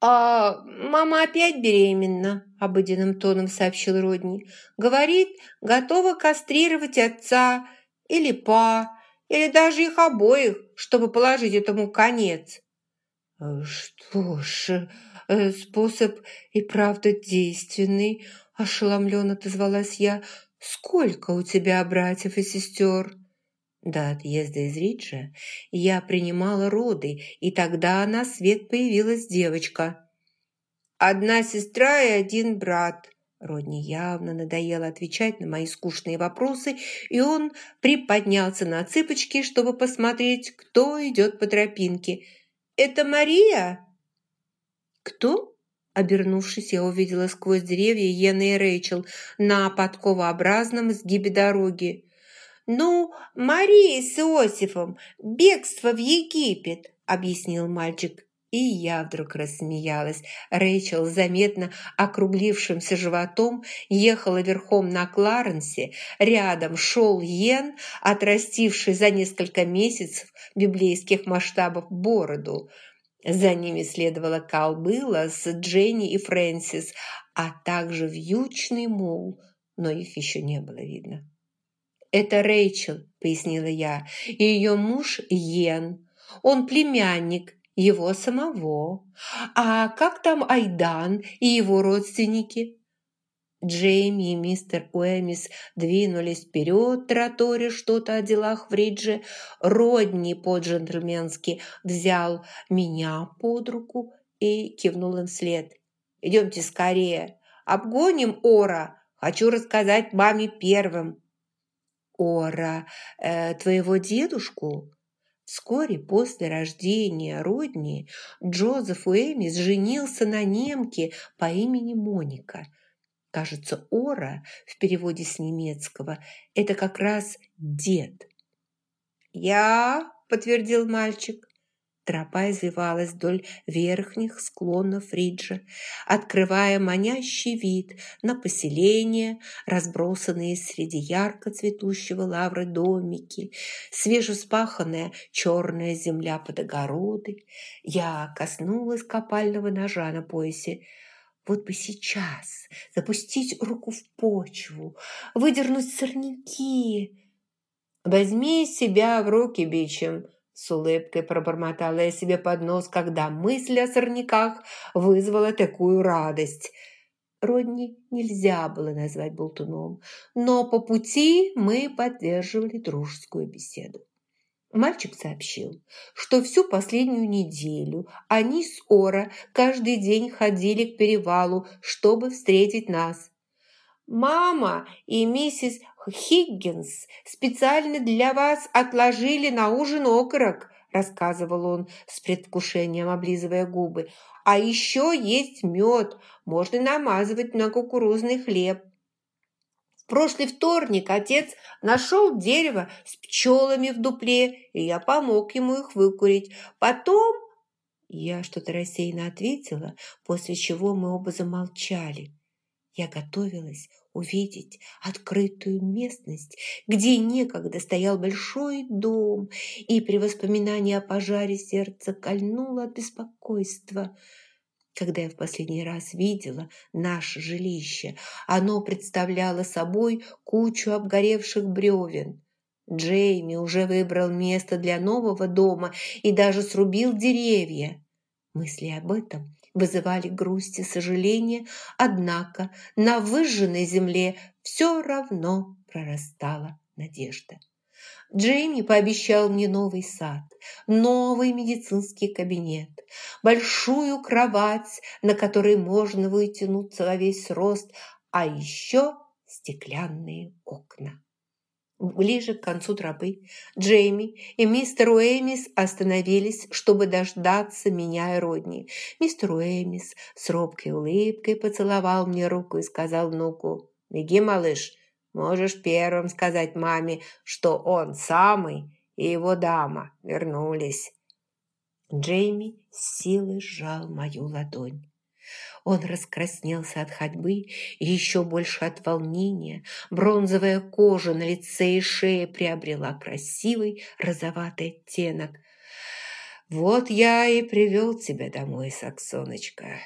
«А мама опять беременна», – обыденным тоном сообщил Родни. «Говорит, готова кастрировать отца или па, или даже их обоих, чтобы положить этому конец». «Что ж, э, способ и правда действенный», – ошеломленно отозвалась я. «Сколько у тебя братьев и сестер?» До отъезда из Риджа я принимала роды, и тогда на свет появилась девочка. «Одна сестра и один брат». Родни явно надоело отвечать на мои скучные вопросы, и он приподнялся на цыпочки, чтобы посмотреть, кто идет по тропинке. «Это Мария?» «Кто?» Обернувшись, я увидела сквозь деревья Йена и Рэйчел на подковообразном сгибе дороги. «Ну, Мария с Иосифом, бегство в Египет», – объяснил мальчик. И я вдруг рассмеялась. Рэйчел заметно округлившимся животом ехала верхом на Кларенсе. Рядом шел Йен, отрастивший за несколько месяцев библейских масштабов бороду. За ними следовала Калбыла с Дженни и Фрэнсис, а также вьючный мул, но их еще не было видно. «Это Рэйчел», – пояснила я, – «и ее муж Йен. Он племянник его самого. А как там Айдан и его родственники?» Джейми и мистер Уэмис двинулись вперед, тараторя что-то о делах в Ридже. Родни по-джентльменски взял меня под руку и кивнул им вслед. «Идемте скорее, обгоним Ора, хочу рассказать маме первым». Ора, э, твоего дедушку?» Вскоре после рождения Родни Джозеф Уэмис женился на немке по имени Моника. Кажется, Ора в переводе с немецкого – это как раз дед. «Я», – подтвердил мальчик, Тропа извивалась вдоль верхних склонов Риджа, открывая манящий вид на поселение, разбросанные среди ярко цветущего лавры домики, свежеспаханная черная земля под огороды. Я коснулась копального ножа на поясе. Вот бы сейчас запустить руку в почву, выдернуть сорняки. «Возьми себя в руки, бичем!» С улыбкой пробормотала я себе под нос, когда мысль о сорняках вызвала такую радость. Родни нельзя было назвать болтуном, но по пути мы поддерживали дружескую беседу. Мальчик сообщил, что всю последнюю неделю они с Ора каждый день ходили к перевалу, чтобы встретить нас. «Мама и миссис Хиггинс специально для вас отложили на ужин окорок», рассказывал он с предвкушением, облизывая губы. «А еще есть мед, можно намазывать на кукурузный хлеб». В прошлый вторник отец нашел дерево с пчелами в дупле, и я помог ему их выкурить. Потом я что-то рассеянно ответила, после чего мы оба замолчали. Я готовилась увидеть открытую местность, где некогда стоял большой дом, и при воспоминании о пожаре сердце кольнуло от беспокойства. Когда я в последний раз видела наше жилище, оно представляло собой кучу обгоревших бревен. Джейми уже выбрал место для нового дома и даже срубил деревья. Мысли об этом вызывали грусть и сожаление, однако на выжженной земле все равно прорастала надежда. Джейми пообещал мне новый сад, новый медицинский кабинет, большую кровать, на которой можно вытянуться во весь рост, а еще стеклянные окна. Ближе к концу тропы Джейми и мистер Уэмис остановились, чтобы дождаться меня и Родни. Мистер Уэмис с робкой улыбкой поцеловал мне руку и сказал внуку, «Беги, малыш, можешь первым сказать маме, что он самый и его дама вернулись». Джейми с силой сжал мою ладонь. Он раскраснелся от ходьбы и еще больше от волнения. Бронзовая кожа на лице и шее приобрела красивый розоватый оттенок. «Вот я и привел тебя домой, Саксоночка».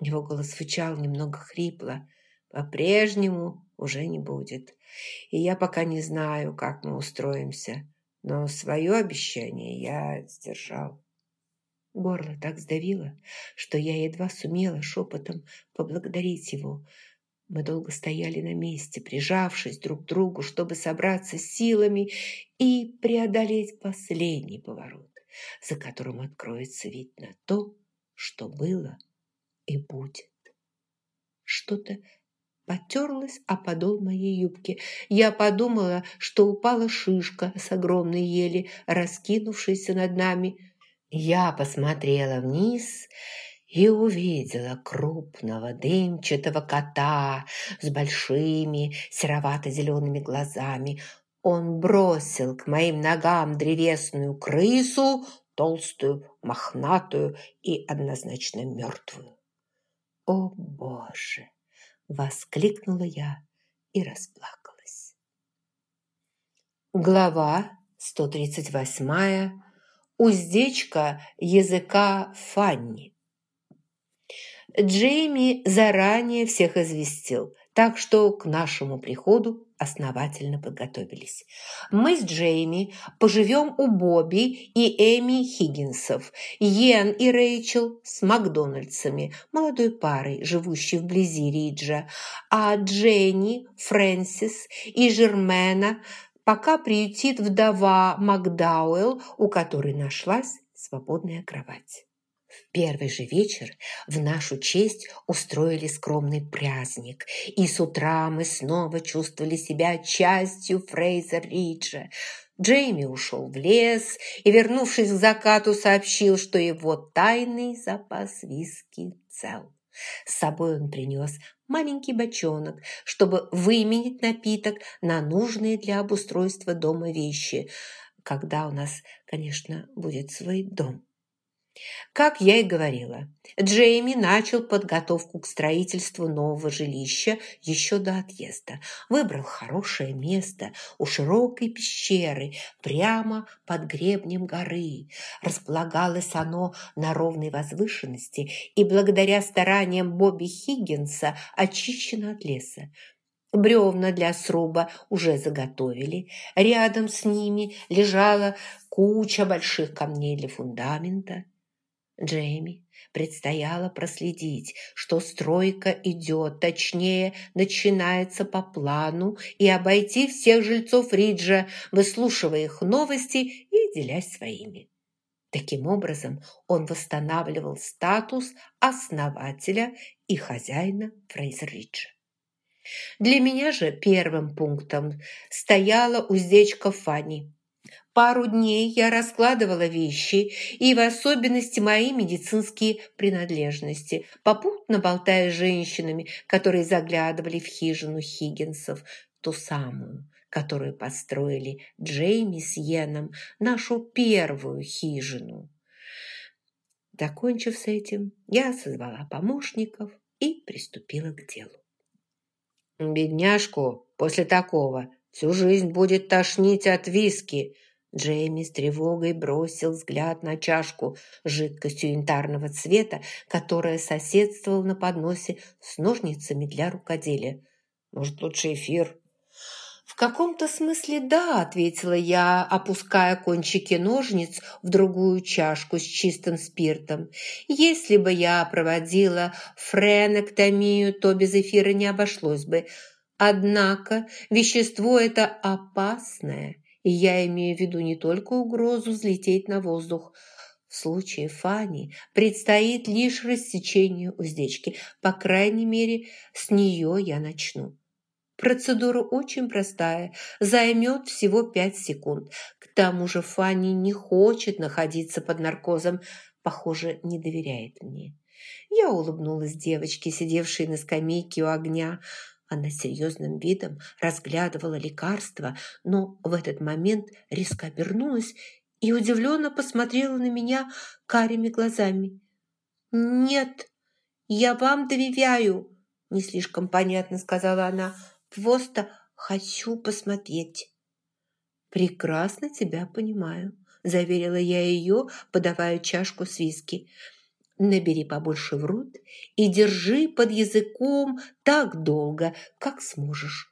Его голос звучал немного хрипло. «По-прежнему уже не будет. И я пока не знаю, как мы устроимся, но свое обещание я сдержал». Горло так сдавило, что я едва сумела шепотом поблагодарить его. Мы долго стояли на месте, прижавшись друг к другу, чтобы собраться силами и преодолеть последний поворот, за которым откроется вид на то, что было и будет. Что-то потерлась о подол моей юбки. Я подумала, что упала шишка с огромной ели, раскинувшейся над нами – я посмотрела вниз и увидела крупного дымчатого кота с большими серовато-зелеными глазами. Он бросил к моим ногам древесную крысу, толстую, мохнатую и однозначно мертвую. «О, Боже!» – воскликнула я и расплакалась. Глава 138 Уздечка языка Фанни. Джейми заранее всех известил, так что к нашему приходу основательно подготовились. Мы с Джейми поживем у Бобби и Эми Хиггинсов, Йен и Рэйчел с Макдональдсами, молодой парой, живущей вблизи Риджа, а Дженни, Фрэнсис и Жермена – пока приютит вдова Макдауэлл, у которой нашлась свободная кровать. В первый же вечер в нашу честь устроили скромный праздник, и с утра мы снова чувствовали себя частью Фрейзер-Риджа. Джейми ушел в лес и, вернувшись к закату, сообщил, что его тайный запас виски цел. С собой он принес маленький бочонок, чтобы выменить напиток на нужные для обустройства дома вещи, когда у нас, конечно, будет свой дом. Как я и говорила, Джейми начал подготовку к строительству нового жилища еще до отъезда. Выбрал хорошее место у широкой пещеры прямо под гребнем горы. Располагалось оно на ровной возвышенности и благодаря стараниям Бобби Хиггинса очищено от леса. Бревна для сруба уже заготовили. Рядом с ними лежала куча больших камней для фундамента. Джейми предстояло проследить, что стройка идет, точнее, начинается по плану, и обойти всех жильцов Риджа, выслушивая их новости и делясь своими. Таким образом, он восстанавливал статус основателя и хозяина Фрейзер-Риджа. Для меня же первым пунктом стояла уздечка Фанни – Пару дней я раскладывала вещи и в особенности мои медицинские принадлежности, попутно болтая с женщинами, которые заглядывали в хижину Хиггинсов, ту самую, которую построили Джейми с Йеном, нашу первую хижину. Закончив с этим, я созвала помощников и приступила к делу. «Бедняжку после такого всю жизнь будет тошнить от виски», Джейми с тревогой бросил взгляд на чашку с жидкостью янтарного цвета, которая соседствовала на подносе с ножницами для рукоделия. «Может, лучше эфир?» «В каком-то смысле да», – ответила я, опуская кончики ножниц в другую чашку с чистым спиртом. «Если бы я проводила френектомию, то без эфира не обошлось бы. Однако вещество это опасное» И я имею в виду не только угрозу взлететь на воздух. В случае Фани предстоит лишь рассечение уздечки. По крайней мере, с нее я начну. Процедура очень простая, займет всего пять секунд. К тому же Фанни не хочет находиться под наркозом, похоже, не доверяет мне. Я улыбнулась девочке, сидевшей на скамейке у огня. Она серьезным видом разглядывала лекарство, но в этот момент резко обернулась и удивленно посмотрела на меня карими глазами. «Нет, я вам доверяю», – не слишком понятно сказала она. «Просто хочу посмотреть». «Прекрасно тебя понимаю. заверила я ее, подавая чашку с виски. Набери побольше в рот и держи под языком так долго, как сможешь.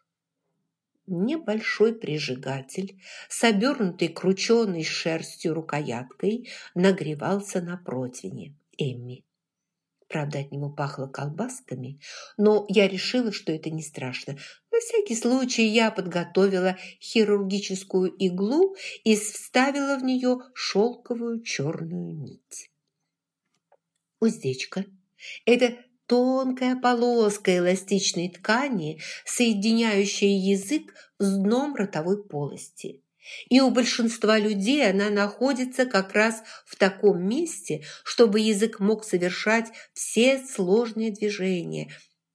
Небольшой прижигатель с обернутой крученой шерстью рукояткой нагревался на противне Эмми. Правда, от него пахло колбасками, но я решила, что это не страшно. На всякий случай я подготовила хирургическую иглу и вставила в нее шелковую черную нить. Уздечка – это тонкая полоска эластичной ткани, соединяющая язык с дном ротовой полости. И у большинства людей она находится как раз в таком месте, чтобы язык мог совершать все сложные движения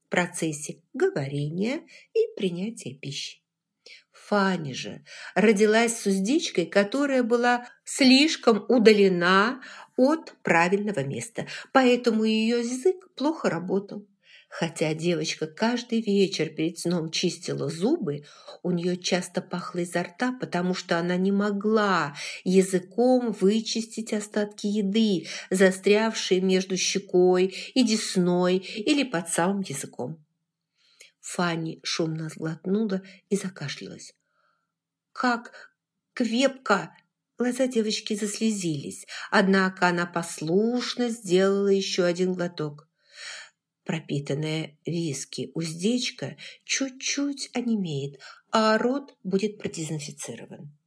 в процессе говорения и принятия пищи. Фанни же родилась с уздечкой, которая была слишком удалена от правильного места, поэтому ее язык плохо работал. Хотя девочка каждый вечер перед сном чистила зубы, у нее часто пахло изо рта, потому что она не могла языком вычистить остатки еды, застрявшие между щекой и десной или под самым языком. Фанни шумно сглотнула и закашлялась. «Как крепко!» Глаза девочки заслезились, однако она послушно сделала еще один глоток пропитанная виски уздечка чуть-чуть онемеет, а рот будет продезинфицирован.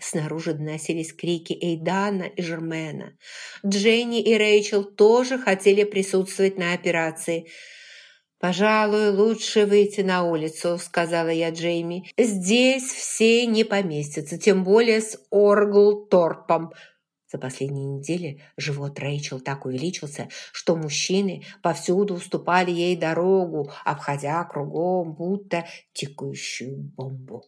Снаружи доносились крики Эйдана и Жермена. Дженни и Рэйчел тоже хотели присутствовать на операции. «Пожалуй, лучше выйти на улицу», – сказала я Джейми. «Здесь все не поместятся, тем более с Оргл Торпом. За последние недели живот Рэйчел так увеличился, что мужчины повсюду уступали ей дорогу, обходя кругом, будто текущую бомбу.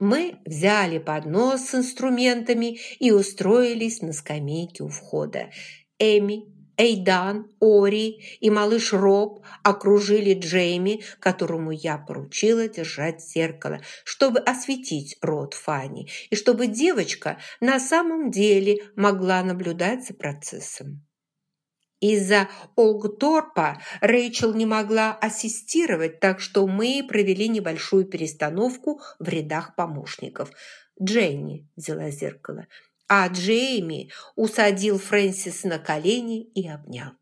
Мы взяли поднос с инструментами и устроились на скамейке у входа. Эми Эйдан, Ори и малыш Роб окружили Джейми, которому я поручила держать зеркало, чтобы осветить рот Фанни и чтобы девочка на самом деле могла наблюдать за процессом. Из-за Олгторпа Рэйчел не могла ассистировать, так что мы провели небольшую перестановку в рядах помощников. Дженни взяла зеркало – а Джейми усадил Фрэнсис на колени и обнял.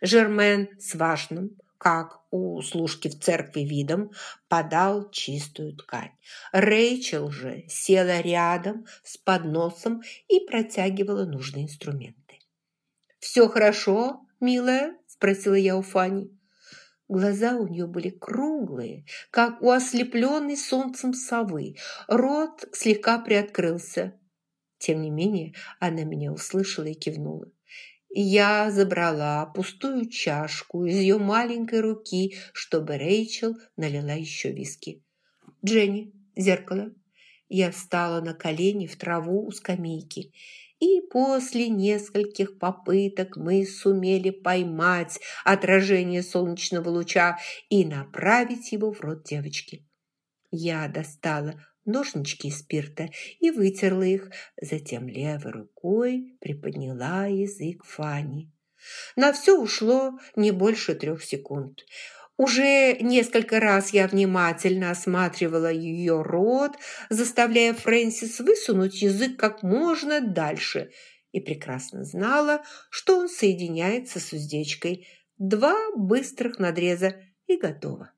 Жермен с важным, как у служки в церкви видом, подал чистую ткань. Рэйчел же села рядом с подносом и протягивала нужные инструменты. «Все хорошо, милая?» – спросила я у Фани. Глаза у нее были круглые, как у ослепленной солнцем совы. Рот слегка приоткрылся. Тем не менее, она меня услышала и кивнула. Я забрала пустую чашку из ее маленькой руки, чтобы Рэйчел налила еще виски. «Дженни, зеркало». Я встала на колени в траву у скамейки, и после нескольких попыток мы сумели поймать отражение солнечного луча и направить его в рот девочки. Я достала ножнички спирта и вытерла их, затем левой рукой приподняла язык Фани. На все ушло не больше трех секунд. Уже несколько раз я внимательно осматривала ее рот, заставляя Фрэнсис высунуть язык как можно дальше, и прекрасно знала, что он соединяется с уздечкой. Два быстрых надреза и готово.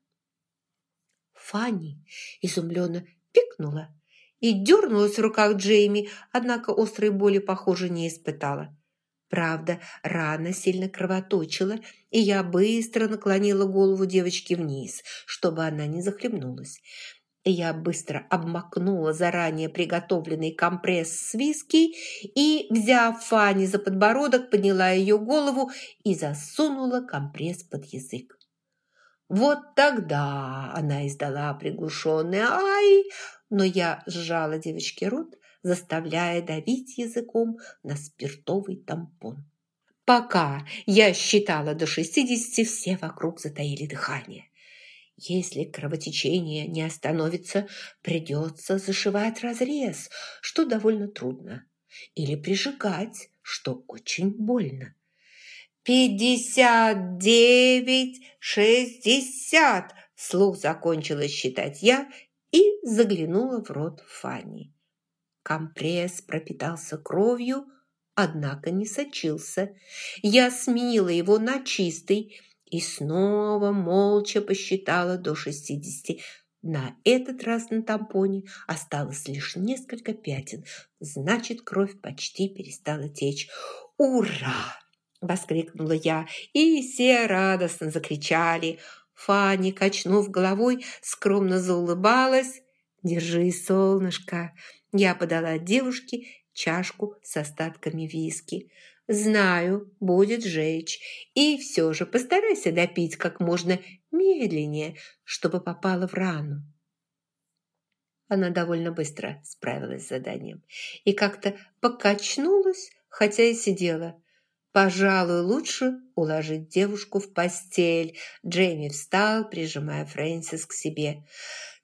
Фанни изумленно пикнула и дернулась в руках Джейми, однако острой боли, похоже, не испытала. Правда, рана сильно кровоточила, и я быстро наклонила голову девочки вниз, чтобы она не захлебнулась. Я быстро обмакнула заранее приготовленный компресс с виски и, взяв Фанни за подбородок, подняла ее голову и засунула компресс под язык. Вот тогда она издала приглушенный «Ай!», но я сжала девочке рот, заставляя давить языком на спиртовый тампон. Пока я считала до шестидесяти, все вокруг затаили дыхание. Если кровотечение не остановится, придется зашивать разрез, что довольно трудно. или прижигать, что очень больно. «Пятьдесят девять, шестьдесят!» Слух закончила считать я и заглянула в рот Фанни. Компресс пропитался кровью, однако не сочился. Я сменила его на чистый и снова молча посчитала до шестидесяти. На этот раз на тампоне осталось лишь несколько пятен, значит, кровь почти перестала течь. «Ура!» – воскликнула я, и все радостно закричали. Фанни, качнув головой, скромно заулыбалась. «Держи, солнышко!» Я подала девушке чашку с остатками виски. Знаю, будет жечь. И все же постарайся допить как можно медленнее, чтобы попало в рану. Она довольно быстро справилась с заданием и как-то покачнулась, хотя и сидела. Пожалуй, лучше уложить девушку в постель. Джейми встал, прижимая Фрэнсис к себе.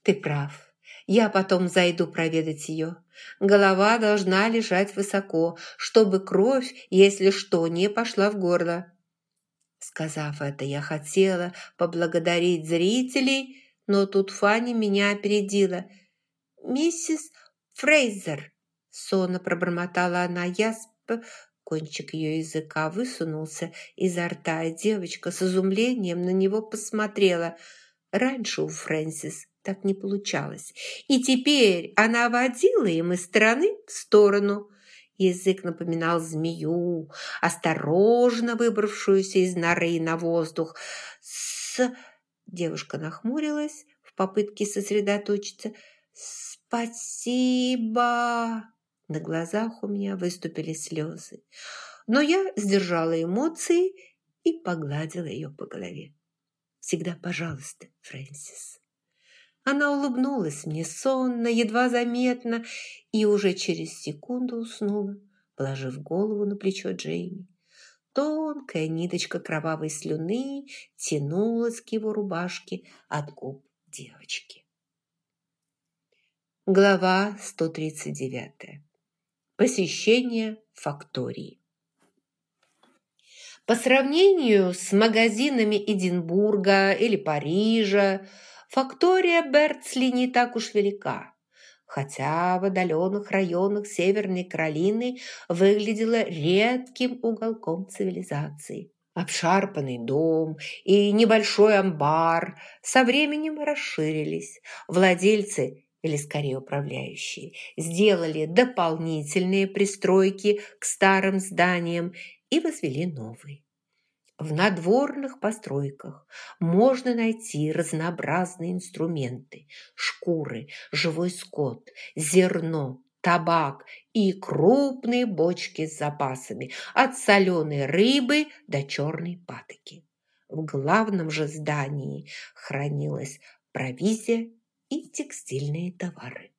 Ты прав. Я потом зайду проведать ее. Голова должна лежать высоко, чтобы кровь, если что, не пошла в горло. Сказав это, я хотела поблагодарить зрителей, но тут Фанни меня опередила. «Миссис Фрейзер!» – сонно пробормотала она. «Я сп...» Кончик ее языка высунулся изо рта, и девочка с изумлением на него посмотрела. Раньше у Фрэнсис так не получалось. И теперь она водила им из стороны в сторону. Язык напоминал змею, осторожно выбравшуюся из норы на воздух. С... Девушка нахмурилась в попытке сосредоточиться. «Спасибо!» На глазах у меня выступили слезы. Но я сдержала эмоции и погладила ее по голове. «Всегда пожалуйста, Фрэнсис». Она улыбнулась мне сонно, едва заметно, и уже через секунду уснула, положив голову на плечо Джейми. Тонкая ниточка кровавой слюны тянулась к его рубашке от губ девочки. Глава 139. Посещение фактории. По сравнению с магазинами Эдинбурга или Парижа, Фактория Бертсли не так уж велика, хотя в отдаленных районах Северной Каролины выглядела редким уголком цивилизации. Обшарпанный дом и небольшой амбар со временем расширились. Владельцы или скорее управляющие, сделали дополнительные пристройки к старым зданиям и возвели новые. В надворных постройках можно найти разнообразные инструменты, шкуры, живой скот, зерно, табак и крупные бочки с запасами, от соленой рыбы до черной патоки. В главном же здании хранилась провизия и текстильные товары.